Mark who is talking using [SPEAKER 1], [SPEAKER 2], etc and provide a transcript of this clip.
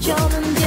[SPEAKER 1] Jordan